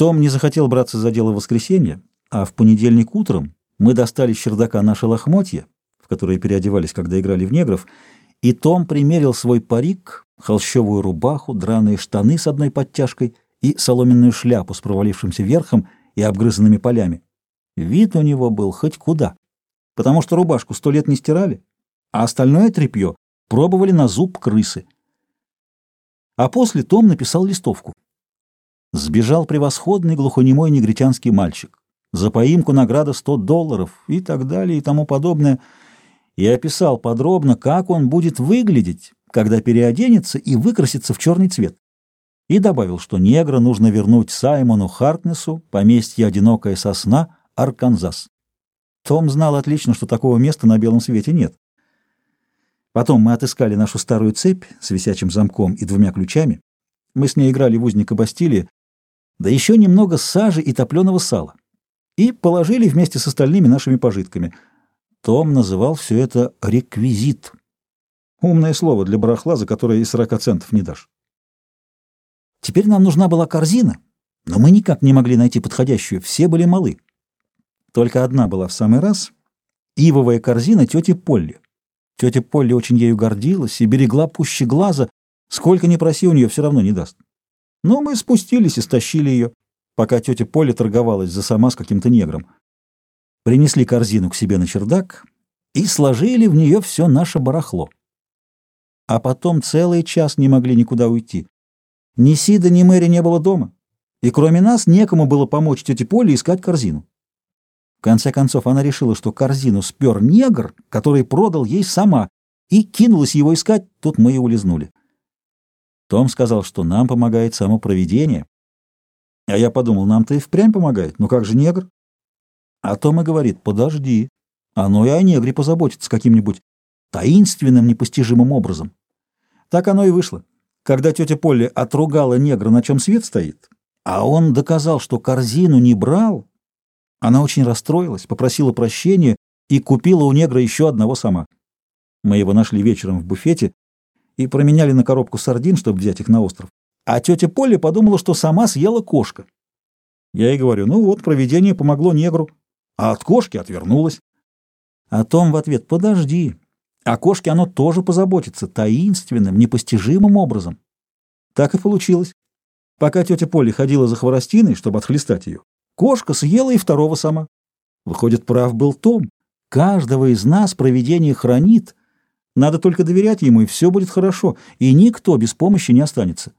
Том не захотел браться за дело в воскресенье, а в понедельник утром мы достали с чердака наши лохмотья, в которые переодевались, когда играли в негров, и Том примерил свой парик, холщовую рубаху, драные штаны с одной подтяжкой и соломенную шляпу с провалившимся верхом и обгрызанными полями. Вид у него был хоть куда, потому что рубашку сто лет не стирали, а остальное тряпье пробовали на зуб крысы. А после Том написал листовку. Сбежал превосходный глухонемой негритянский мальчик. За поимку награда 100 долларов и так далее и тому подобное. И описал подробно, как он будет выглядеть, когда переоденется и выкрасится в черный цвет. И добавил, что негра нужно вернуть Саймону Хартнесу, поместье «Одинокая сосна», Арканзас. Том знал отлично, что такого места на белом свете нет. Потом мы отыскали нашу старую цепь с висячим замком и двумя ключами. Мы с ней играли в узника Бастилии, да еще немного сажи и топленого сала. И положили вместе с остальными нашими пожитками. Том называл все это «реквизит». Умное слово для барахла, за которое и 40 центов не дашь. Теперь нам нужна была корзина, но мы никак не могли найти подходящую, все были малы. Только одна была в самый раз — ивовая корзина тети Полли. Тетя Полли очень ею гордилась и берегла пуще глаза, сколько ни проси, у нее все равно не даст. Но мы спустились и стащили ее, пока тетя Поля торговалась за сама с каким-то негром. Принесли корзину к себе на чердак и сложили в нее все наше барахло. А потом целый час не могли никуда уйти. Ни Сида, ни Мэри не было дома, и кроме нас некому было помочь тете Поле искать корзину. В конце концов она решила, что корзину спер негр, который продал ей сама, и кинулась его искать, тут мы и улизнули. Том сказал, что нам помогает само провидение. А я подумал, нам-то и впрямь помогает. Ну как же негр? А Том и говорит, подожди, оно и о негре позаботится каким-нибудь таинственным, непостижимым образом. Так оно и вышло. Когда тетя Полли отругала негра, на чем свет стоит, а он доказал, что корзину не брал, она очень расстроилась, попросила прощения и купила у негра еще одного сама. Мы его нашли вечером в буфете, и променяли на коробку сардин, чтобы взять их на остров. А тетя Полли подумала, что сама съела кошка. Я ей говорю, ну вот, проведение помогло негру, а от кошки отвернулась. А Том в ответ, подожди, о кошке оно тоже позаботится, таинственным, непостижимым образом. Так и получилось. Пока тетя Полли ходила за хворостиной, чтобы отхлестать ее, кошка съела и второго сама. Выходит, прав был Том. Каждого из нас провидение хранит — надо только доверять ему, и все будет хорошо, и никто без помощи не останется.